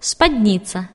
сподница